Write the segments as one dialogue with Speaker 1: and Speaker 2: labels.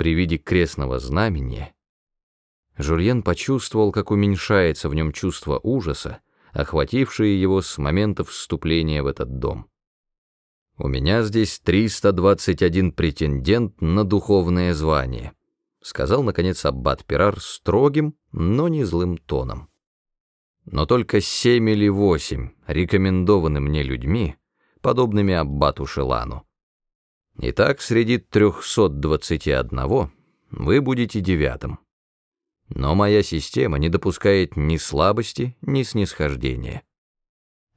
Speaker 1: при виде крестного знамения, Жульен почувствовал, как уменьшается в нем чувство ужаса, охватившее его с момента вступления в этот дом. «У меня здесь 321 претендент на духовное звание», сказал, наконец, аббат Пирар строгим, но не злым тоном. «Но только семь или восемь рекомендованы мне людьми, подобными аббату Шелану. Итак, среди 321 вы будете девятым. Но моя система не допускает ни слабости, ни снисхождения.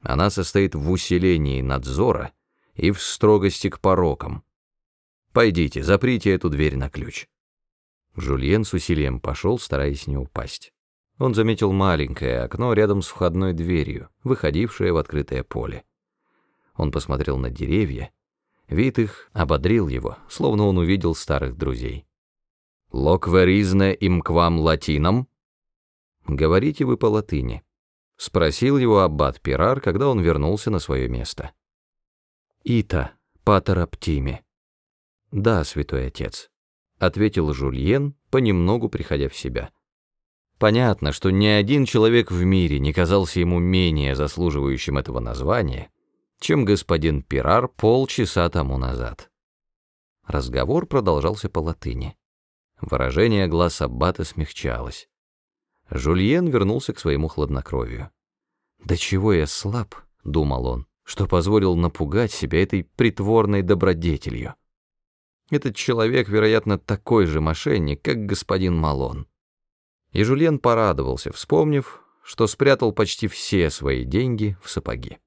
Speaker 1: Она состоит в усилении надзора и в строгости к порокам. Пойдите, заприте эту дверь на ключ. Жульен с усилием пошел, стараясь не упасть. Он заметил маленькое окно рядом с входной дверью, выходившее в открытое поле. Он посмотрел на деревья. Вид их ободрил его, словно он увидел старых друзей. «Локверизне им к вам латином?» «Говорите вы по латыни», — спросил его аббат Пирар, когда он вернулся на свое место. «Ита, патер оптиме». «Да, святой отец», — ответил Жульен, понемногу приходя в себя. Понятно, что ни один человек в мире не казался ему менее заслуживающим этого названия, чем господин Пирар полчаса тому назад. Разговор продолжался по латыни. Выражение глаз аббата смягчалось. Жульен вернулся к своему хладнокровию. «Да чего я слаб», — думал он, — «что позволил напугать себя этой притворной добродетелью. Этот человек, вероятно, такой же мошенник, как господин Малон». И Жульен порадовался, вспомнив, что спрятал почти все свои деньги в сапоги.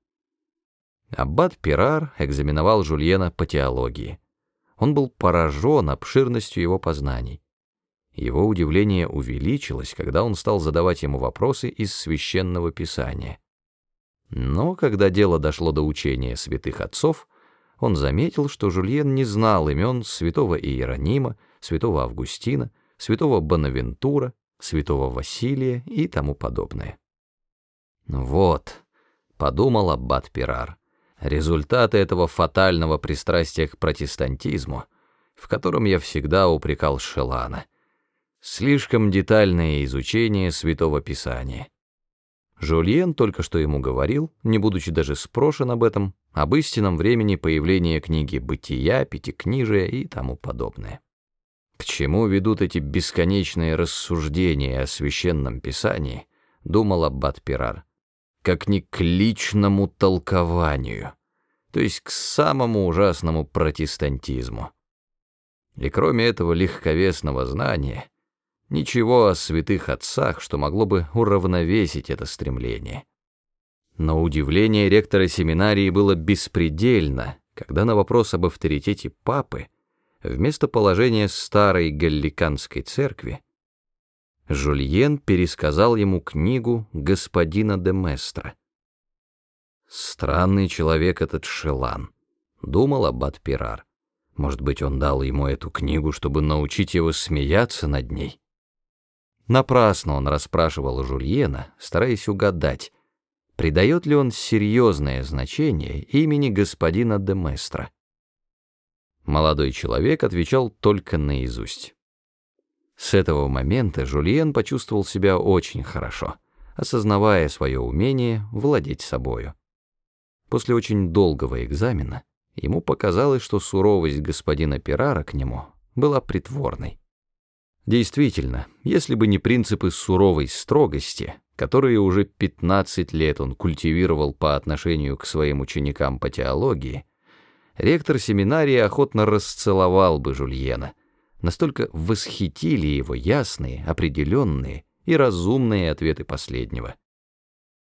Speaker 1: Аббат Пирар экзаменовал Жульена по теологии. Он был поражен обширностью его познаний. Его удивление увеличилось, когда он стал задавать ему вопросы из священного писания. Но когда дело дошло до учения святых отцов, он заметил, что Жульен не знал имен святого Иеронима, святого Августина, святого Бонавентура, святого Василия и тому подобное. «Вот», — подумал аббат Пирар, — результаты этого фатального пристрастия к протестантизму, в котором я всегда упрекал Шелана. Слишком детальное изучение Святого Писания. Жульен только что ему говорил, не будучи даже спрошен об этом, об истинном времени появления книги «Бытия», «Пятикнижия» и тому подобное. К чему ведут эти бесконечные рассуждения о Священном Писании, думал Аббат Пирар как ни к личному толкованию, то есть к самому ужасному протестантизму. И кроме этого легковесного знания, ничего о святых отцах, что могло бы уравновесить это стремление. Но удивление ректора семинарии было беспредельно, когда на вопрос об авторитете папы вместо положения старой галликанской церкви Жульен пересказал ему книгу господина де Местро. «Странный человек этот Шелан», — думал аббат Пирар. «Может быть, он дал ему эту книгу, чтобы научить его смеяться над ней?» Напрасно он расспрашивал Жульена, стараясь угадать, придает ли он серьезное значение имени господина де Местро. Молодой человек отвечал только наизусть. С этого момента Жульен почувствовал себя очень хорошо, осознавая свое умение владеть собою. После очень долгого экзамена ему показалось, что суровость господина Пирара к нему была притворной. Действительно, если бы не принципы суровой строгости, которые уже 15 лет он культивировал по отношению к своим ученикам по теологии, ректор семинарии охотно расцеловал бы Жульена — Настолько восхитили его ясные, определенные и разумные ответы последнего.